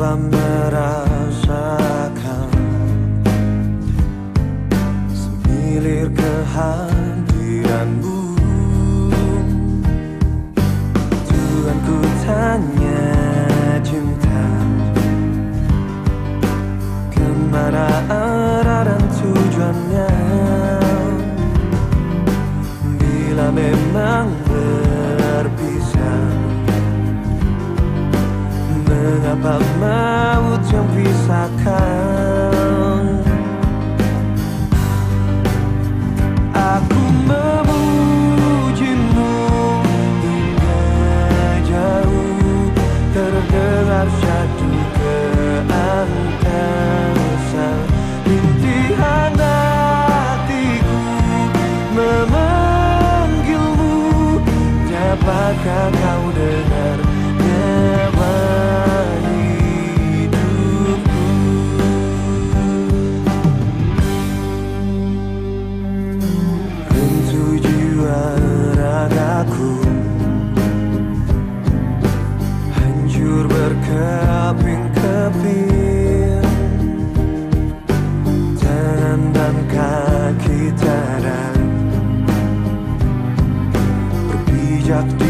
coba merasakan Semilir kehadiranmu. Tuhan ku tanya Mengapa maut yang pisahkan. Aku memujimu hingga jauh Terdengar satu ke angkasa. Hatiku memanggilmu Dapatkah have to